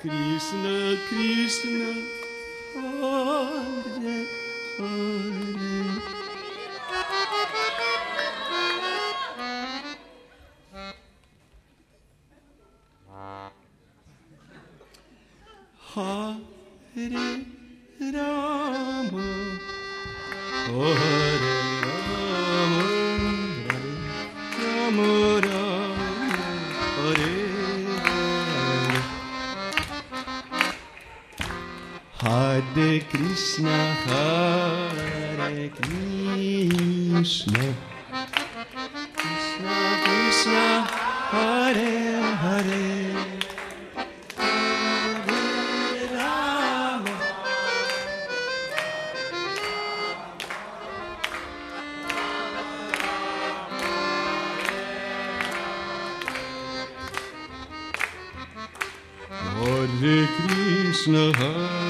Krishna Krishna Hare Hare. Hare Rama Hare Hare Krishna Hare Krishna. Krishna Krishna Hare Hare Hare Rama. Hare Krishna, Hare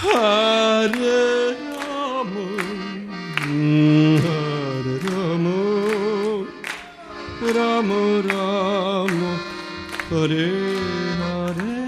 Hare Rama, Hare Rama, Rama Rama, Hare Hare.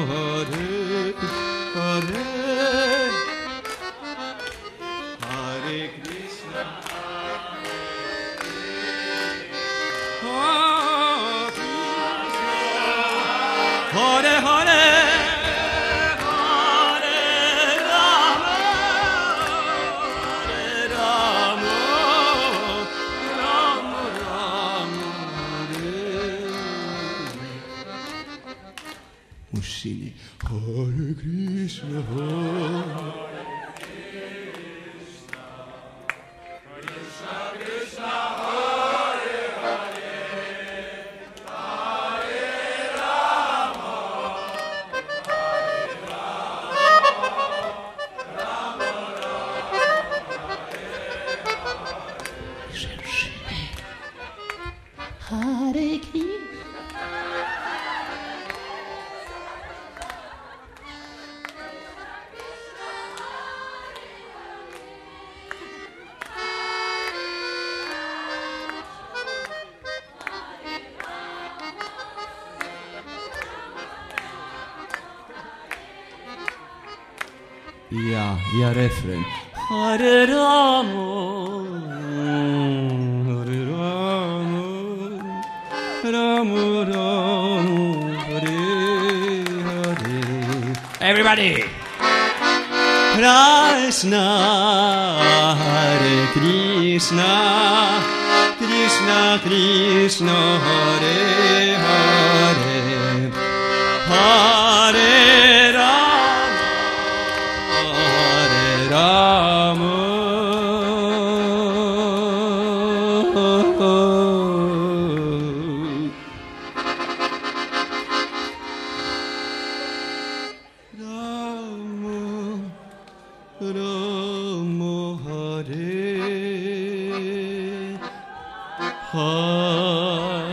Hare Ushini Hare Krishna Krishna. Ja, ja, refren. Hare Ramo, Everybody! Krishna, Hare Krishna, Krishna Krishna, Hare Hare, Hare Hare,